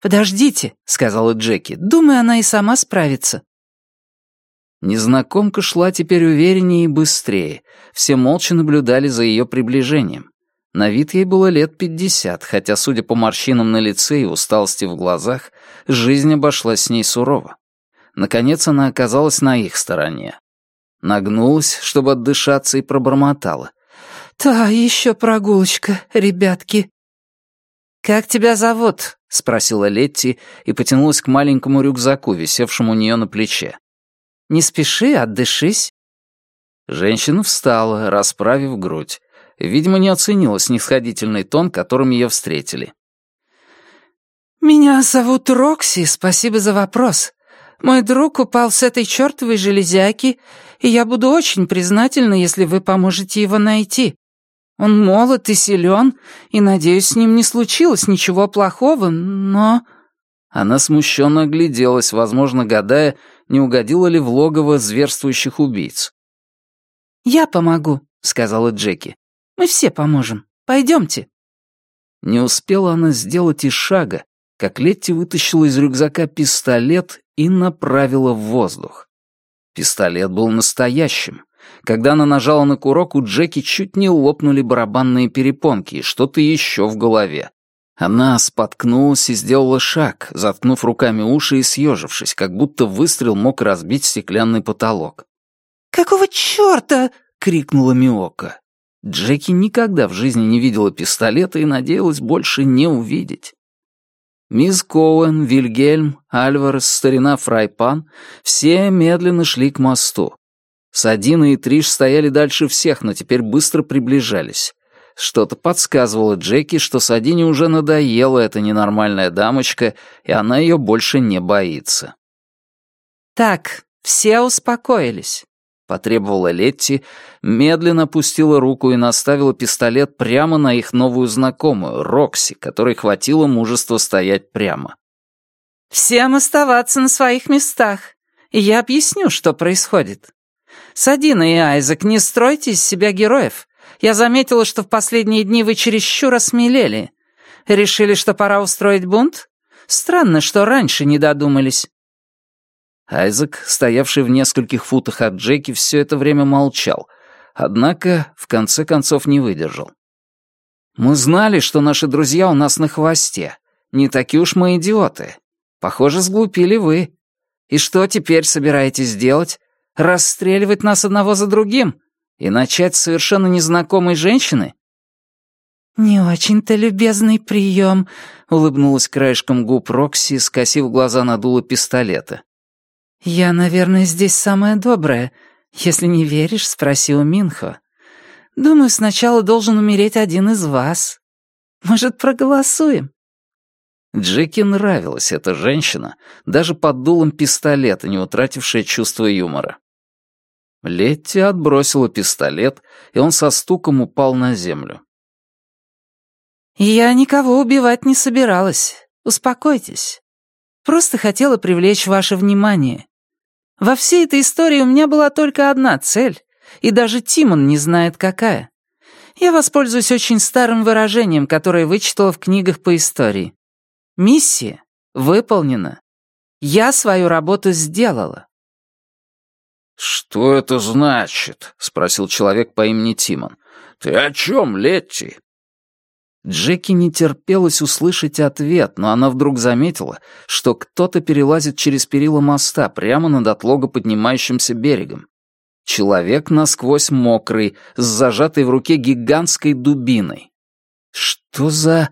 «Подождите», — сказала Джеки. «Думаю, она и сама справится». Незнакомка шла теперь увереннее и быстрее. Все молча наблюдали за ее приближением. На вид ей было лет пятьдесят, хотя, судя по морщинам на лице и усталости в глазах, жизнь обошлась с ней сурово. Наконец она оказалась на их стороне. Нагнулась, чтобы отдышаться, и пробормотала. «Та еще прогулочка, ребятки». «Как тебя зовут?» — спросила Летти и потянулась к маленькому рюкзаку, висевшему у нее на плече. Не спеши, отдышись». Женщина встала, расправив грудь. Видимо, не оценила снисходительный тон, которым ее встретили. «Меня зовут Рокси, спасибо за вопрос. Мой друг упал с этой чертовой железяки, и я буду очень признательна, если вы поможете его найти. Он молод и силен, и, надеюсь, с ним не случилось ничего плохого, но...» Она смущенно огляделась, возможно, гадая, не угодила ли в логово зверствующих убийц. «Я помогу», — сказала Джеки. «Мы все поможем. Пойдемте». Не успела она сделать и шага, как Летти вытащила из рюкзака пистолет и направила в воздух. Пистолет был настоящим. Когда она нажала на курок, у Джеки чуть не лопнули барабанные перепонки и что-то еще в голове. Она споткнулась и сделала шаг, заткнув руками уши и съежившись, как будто выстрел мог разбить стеклянный потолок. «Какого черта?» — крикнула Миока. Джеки никогда в жизни не видела пистолета и надеялась больше не увидеть. Мисс Коуэн, Вильгельм, Альварес, старина Фрайпан — все медленно шли к мосту. Садина и Триш стояли дальше всех, но теперь быстро приближались. Что-то подсказывало Джеки, что Садине уже надоела эта ненормальная дамочка, и она ее больше не боится. «Так, все успокоились», — потребовала Летти, медленно опустила руку и наставила пистолет прямо на их новую знакомую, Рокси, которой хватило мужества стоять прямо. «Всем оставаться на своих местах, и я объясню, что происходит. Садина и Айзек, не стройте из себя героев. Я заметила, что в последние дни вы чересчур осмелели. Решили, что пора устроить бунт? Странно, что раньше не додумались». Айзек, стоявший в нескольких футах от Джеки, все это время молчал, однако в конце концов не выдержал. «Мы знали, что наши друзья у нас на хвосте. Не такие уж мы идиоты. Похоже, сглупили вы. И что теперь собираетесь делать? Расстреливать нас одного за другим? и начать с совершенно незнакомой женщины? «Не очень-то любезный прием», — улыбнулась краешком губ Рокси, скосив глаза на дуло пистолета. «Я, наверное, здесь самая добрая. Если не веришь, спроси у Минхо. Думаю, сначала должен умереть один из вас. Может, проголосуем?» Джеки нравилась эта женщина, даже под дулом пистолета, не утратившая чувство юмора. Летти отбросила пистолет, и он со стуком упал на землю. «Я никого убивать не собиралась. Успокойтесь. Просто хотела привлечь ваше внимание. Во всей этой истории у меня была только одна цель, и даже Тимон не знает какая. Я воспользуюсь очень старым выражением, которое вычитала в книгах по истории. Миссия выполнена. Я свою работу сделала. «Что это значит?» — спросил человек по имени Тимон. «Ты о чем, Летти?» Джеки не терпелось услышать ответ, но она вдруг заметила, что кто-то перелазит через перила моста прямо над отлого поднимающимся берегом. Человек насквозь мокрый, с зажатой в руке гигантской дубиной. Что за...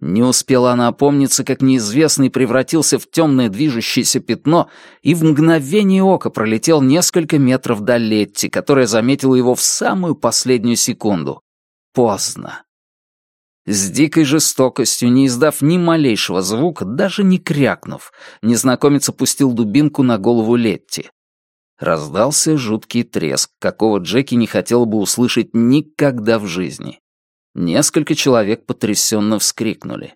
Не успела она опомниться, как неизвестный превратился в темное движущееся пятно и в мгновение ока пролетел несколько метров до Летти, которая заметила его в самую последнюю секунду. Поздно. С дикой жестокостью, не издав ни малейшего звука, даже не крякнув, незнакомец опустил дубинку на голову Летти. Раздался жуткий треск, какого Джеки не хотел бы услышать никогда в жизни. Несколько человек потрясенно вскрикнули.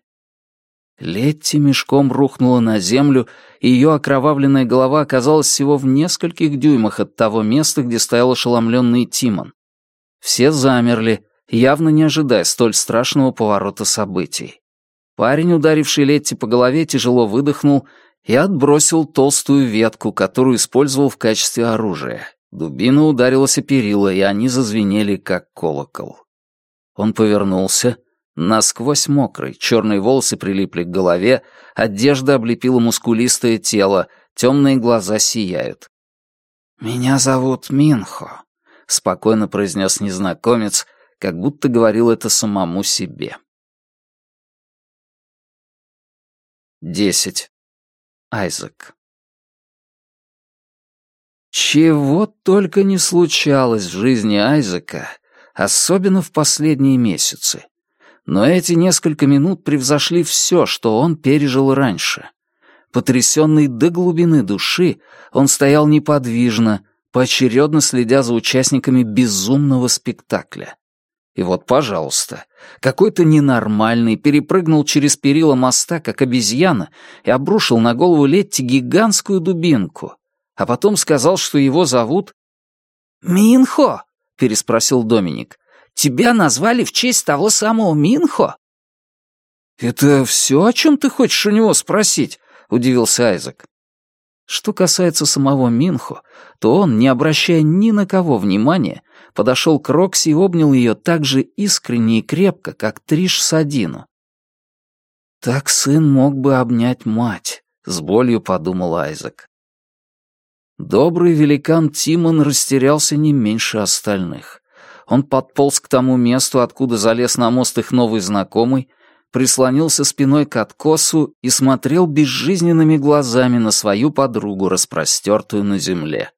Летти мешком рухнула на землю, и ее окровавленная голова оказалась всего в нескольких дюймах от того места, где стоял ошеломленный Тимон. Все замерли, явно не ожидая столь страшного поворота событий. Парень, ударивший Летти по голове, тяжело выдохнул и отбросил толстую ветку, которую использовал в качестве оружия. Дубина ударилась о перила, и они зазвенели, как колокол. Он повернулся. Насквозь мокрый, черные волосы прилипли к голове, одежда облепила мускулистое тело, темные глаза сияют. «Меня зовут Минхо», — спокойно произнес незнакомец, как будто говорил это самому себе. Десять. Айзек. Чего только не случалось в жизни Айзека, особенно в последние месяцы. Но эти несколько минут превзошли все, что он пережил раньше. Потрясенный до глубины души, он стоял неподвижно, поочередно следя за участниками безумного спектакля. И вот, пожалуйста, какой-то ненормальный перепрыгнул через перила моста, как обезьяна, и обрушил на голову Летти гигантскую дубинку, а потом сказал, что его зовут Минхо переспросил Доминик. «Тебя назвали в честь того самого Минхо?» «Это все, о чем ты хочешь у него спросить?» — удивился Айзек. Что касается самого Минхо, то он, не обращая ни на кого внимания, подошел к Рокси и обнял ее так же искренне и крепко, как Триш Садину. «Так сын мог бы обнять мать», — с болью подумал Айзек. Добрый великан Тимон растерялся не меньше остальных. Он подполз к тому месту, откуда залез на мост их новый знакомый, прислонился спиной к откосу и смотрел безжизненными глазами на свою подругу, распростертую на земле.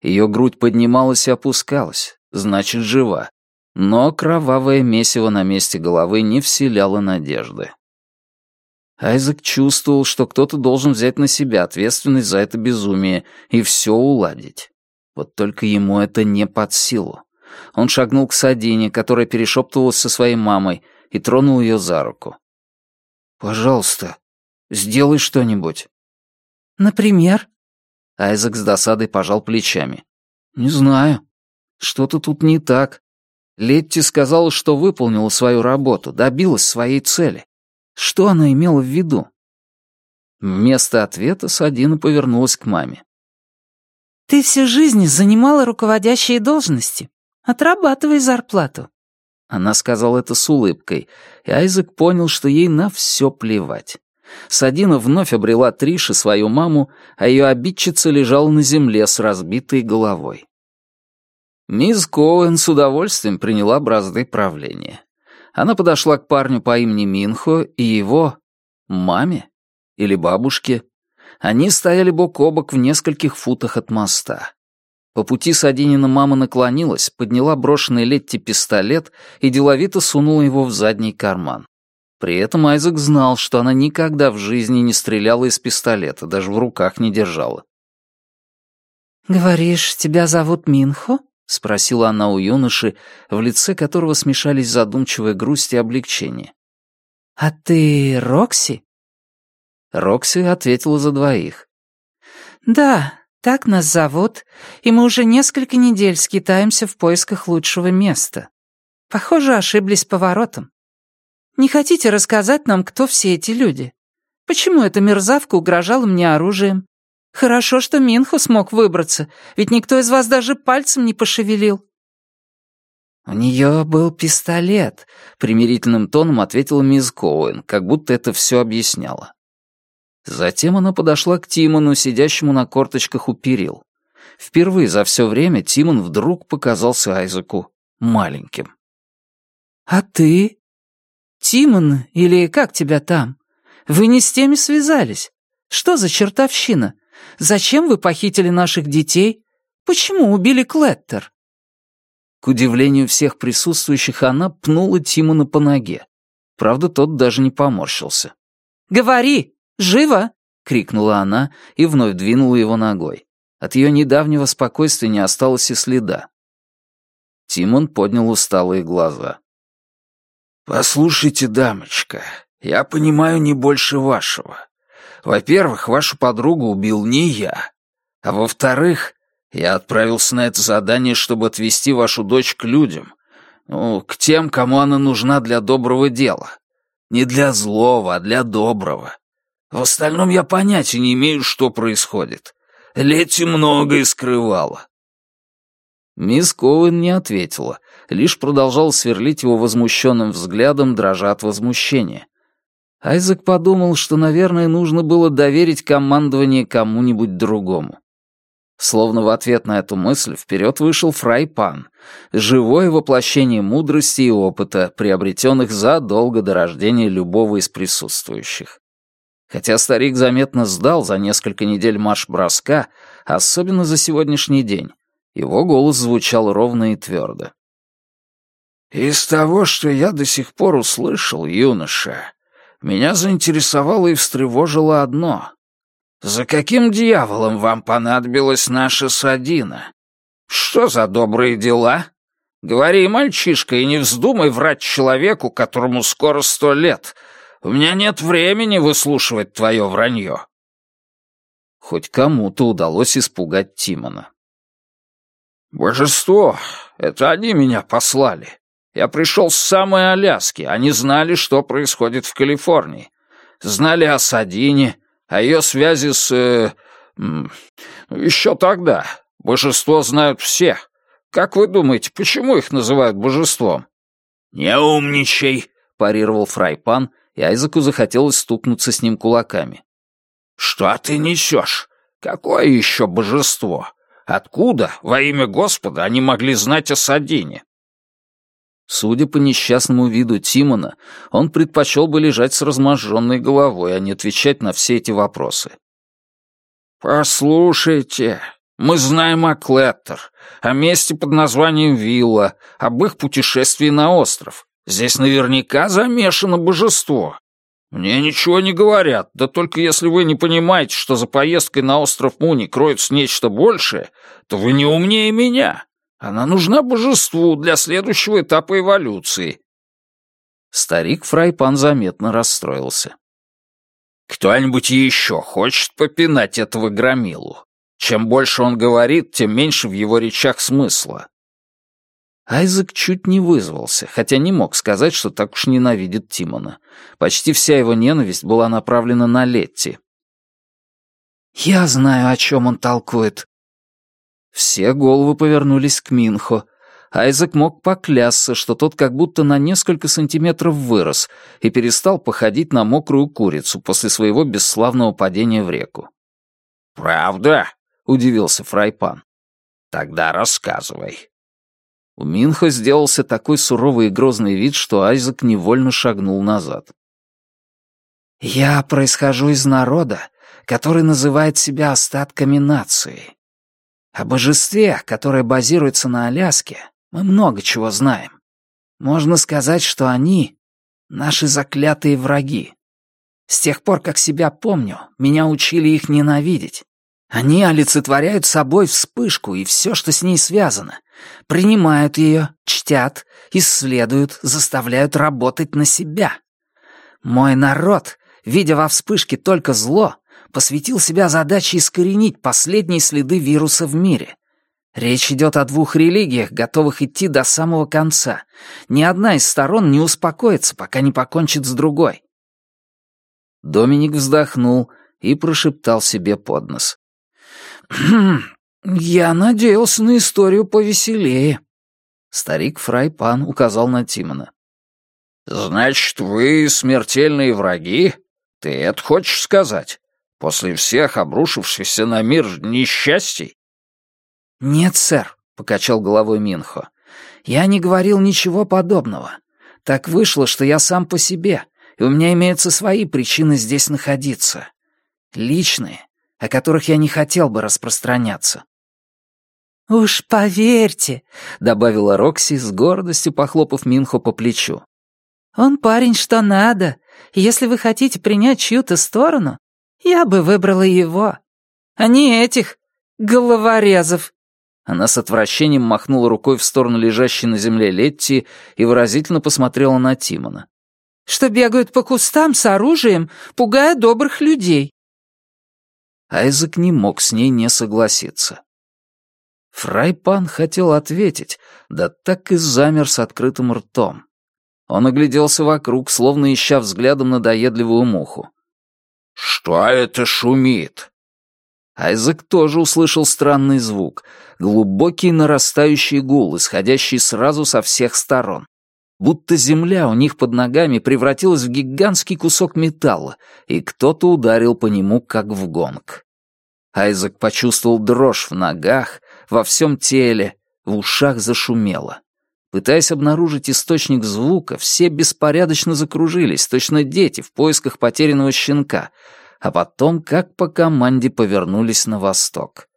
Ее грудь поднималась и опускалась, значит, жива. Но кровавое месиво на месте головы не вселяло надежды. Айзек чувствовал, что кто-то должен взять на себя ответственность за это безумие и все уладить. Вот только ему это не под силу. Он шагнул к Садине, которая перешептывалась со своей мамой, и тронул ее за руку. «Пожалуйста, сделай что-нибудь». «Например?» Айзек с досадой пожал плечами. «Не знаю. Что-то тут не так. Летти сказала, что выполнила свою работу, добилась своей цели. Что она имела в виду? Вместо ответа Садина повернулась к маме. «Ты всю жизнь занимала руководящие должности. Отрабатывай зарплату». Она сказала это с улыбкой, и Айзек понял, что ей на все плевать. Садина вновь обрела Триши, свою маму, а ее обидчица лежала на земле с разбитой головой. Мисс Коуэн с удовольствием приняла бразды правления. Она подошла к парню по имени Минхо и его маме или бабушке. Они стояли бок о бок в нескольких футах от моста. По пути Садинина мама наклонилась, подняла брошенный Летти пистолет и деловито сунула его в задний карман. При этом Айзек знал, что она никогда в жизни не стреляла из пистолета, даже в руках не держала. «Говоришь, тебя зовут Минхо?» — спросила она у юноши, в лице которого смешались задумчивая грусть и облегчение. «А ты Рокси?» Рокси ответила за двоих. «Да, так нас зовут, и мы уже несколько недель скитаемся в поисках лучшего места. Похоже, ошиблись поворотом. Не хотите рассказать нам, кто все эти люди? Почему эта мерзавка угрожала мне оружием? Хорошо, что Минху смог выбраться, ведь никто из вас даже пальцем не пошевелил». «У нее был пистолет», — примирительным тоном ответила мисс Коуэн, как будто это все объясняло. Затем она подошла к Тимону, сидящему на корточках у перил. Впервые за все время Тимон вдруг показался Айзеку маленьким. «А ты? Тимон, или как тебя там? Вы не с теми связались? Что за чертовщина? Зачем вы похитили наших детей? Почему убили Клеттер?» К удивлению всех присутствующих, она пнула Тимона по ноге. Правда, тот даже не поморщился. «Говори! Живо!» — крикнула она и вновь двинула его ногой. От ее недавнего спокойствия не осталось и следа. Тимон поднял усталые глаза. «Послушайте, дамочка, я понимаю не больше вашего. Во-первых, вашу подругу убил не я. А во-вторых, я отправился на это задание, чтобы отвести вашу дочь к людям. Ну, к тем, кому она нужна для доброго дела. Не для злого, а для доброго. В остальном я понятия не имею, что происходит. Лети многое скрывала. Мисс Коуэн не ответила, лишь продолжал сверлить его возмущенным взглядом, дрожа от возмущения. Айзек подумал, что, наверное, нужно было доверить командование кому-нибудь другому. Словно в ответ на эту мысль вперед вышел Фрайпан, живое воплощение мудрости и опыта, приобретенных задолго до рождения любого из присутствующих. Хотя старик заметно сдал за несколько недель марш-броска, особенно за сегодняшний день, его голос звучал ровно и твердо. «Из того, что я до сих пор услышал, юноша, меня заинтересовало и встревожило одно. За каким дьяволом вам понадобилась наша Садина? Что за добрые дела? Говори, мальчишка, и не вздумай врать человеку, которому скоро сто лет. У меня нет времени выслушивать твое вранье. Хоть кому-то удалось испугать Тимона. «Божество! Это они меня послали. Я пришел с самой Аляски. Они знали, что происходит в Калифорнии. Знали о Садине, о ее связи с... Э, еще тогда. Божество знают все. Как вы думаете, почему их называют божеством?» «Не умничай!» — парировал Фрайпан, и Айзеку захотелось стукнуться с ним кулаками. «Что ты несешь? Какое еще божество? Откуда, во имя Господа, они могли знать о Садине?» Судя по несчастному виду Тимона, он предпочел бы лежать с разможженной головой, а не отвечать на все эти вопросы. «Послушайте, мы знаем о Клеттер, о месте под названием Вилла, об их путешествии на остров. Здесь наверняка замешано божество. Мне ничего не говорят, да только если вы не понимаете, что за поездкой на остров Муни кроется нечто большее, то вы не умнее меня». Она нужна божеству для следующего этапа эволюции». Старик Фрайпан заметно расстроился. «Кто-нибудь еще хочет попинать этого громилу? Чем больше он говорит, тем меньше в его речах смысла». Айзек чуть не вызвался, хотя не мог сказать, что так уж ненавидит Тимона. Почти вся его ненависть была направлена на Летти. «Я знаю, о чем он толкует», все головы повернулись к Минхо. Айзек мог поклясться, что тот как будто на несколько сантиметров вырос и перестал походить на мокрую курицу после своего бесславного падения в реку. «Правда?» — удивился Фрайпан. «Тогда рассказывай». У Минхо сделался такой суровый и грозный вид, что Айзек невольно шагнул назад. «Я происхожу из народа, который называет себя остатками нации», о божестве, которое базируется на Аляске, мы много чего знаем. Можно сказать, что они — наши заклятые враги. С тех пор, как себя помню, меня учили их ненавидеть. Они олицетворяют собой вспышку и все, что с ней связано. Принимают ее, чтят, исследуют, заставляют работать на себя. Мой народ, видя во вспышке только зло, посвятил себя задаче искоренить последние следы вируса в мире. Речь идет о двух религиях, готовых идти до самого конца. Ни одна из сторон не успокоится, пока не покончит с другой. Доминик вздохнул и прошептал себе под нос. «Хм, я надеялся на историю повеселее». Старик Фрайпан указал на Тимона. «Значит, вы смертельные враги? Ты это хочешь сказать?» после всех обрушившихся на мир несчастий?» «Нет, сэр», — покачал головой Минхо. «Я не говорил ничего подобного. Так вышло, что я сам по себе, и у меня имеются свои причины здесь находиться. Личные, о которых я не хотел бы распространяться». «Уж поверьте», — добавила Рокси с гордостью, похлопав Минхо по плечу. «Он парень что надо. Если вы хотите принять чью-то сторону, я бы выбрала его, а не этих головорезов». Она с отвращением махнула рукой в сторону лежащей на земле Летти и выразительно посмотрела на Тимона. «Что бегают по кустам с оружием, пугая добрых людей». Айзек не мог с ней не согласиться. Фрайпан хотел ответить, да так и замер с открытым ртом. Он огляделся вокруг, словно ища взглядом надоедливую муху. «Что это шумит?» Айзек тоже услышал странный звук, глубокий нарастающий гул, исходящий сразу со всех сторон. Будто земля у них под ногами превратилась в гигантский кусок металла, и кто-то ударил по нему, как в гонг. Айзек почувствовал дрожь в ногах, во всем теле, в ушах зашумело. Пытаясь обнаружить источник звука, все беспорядочно закружились, точно дети в поисках потерянного щенка, а потом, как по команде, повернулись на восток.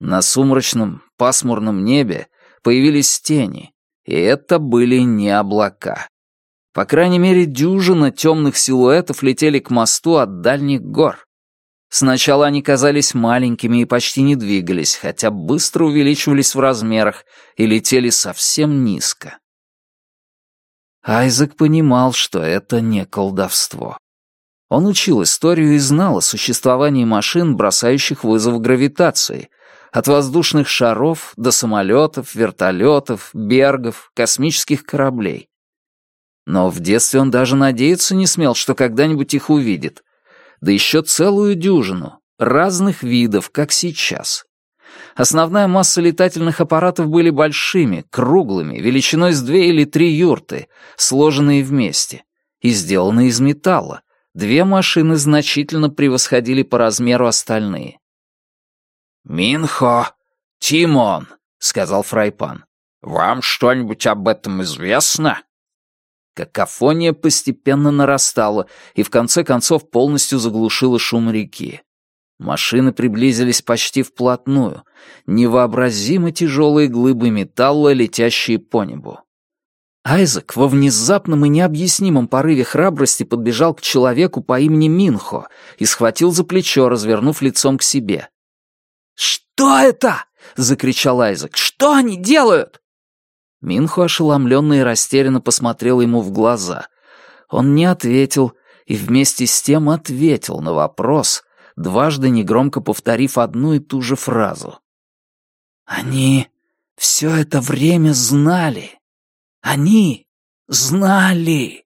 На сумрачном, пасмурном небе появились тени, и это были не облака. По крайней мере, дюжина темных силуэтов летели к мосту от дальних гор. Сначала они казались маленькими и почти не двигались, хотя быстро увеличивались в размерах и летели совсем низко. Айзек понимал, что это не колдовство. Он учил историю и знал о существовании машин, бросающих вызов гравитации, от воздушных шаров до самолетов, вертолетов, бергов, космических кораблей. Но в детстве он даже надеяться не смел, что когда-нибудь их увидит — да еще целую дюжину, разных видов, как сейчас. Основная масса летательных аппаратов были большими, круглыми, величиной с две или три юрты, сложенные вместе, и сделаны из металла. Две машины значительно превосходили по размеру остальные. «Минхо, Тимон», — сказал Фрайпан, — «вам что-нибудь об этом известно?» Какофония постепенно нарастала и в конце концов полностью заглушила шум реки. Машины приблизились почти вплотную, невообразимо тяжелые глыбы металла, летящие по небу. Айзек во внезапном и необъяснимом порыве храбрости подбежал к человеку по имени Минхо и схватил за плечо, развернув лицом к себе. «Что это?» — закричал Айзек. «Что они делают?» Минху ошеломленно и растерянно посмотрел ему в глаза. Он не ответил и вместе с тем ответил на вопрос, дважды негромко повторив одну и ту же фразу. «Они все это время знали. Они знали!»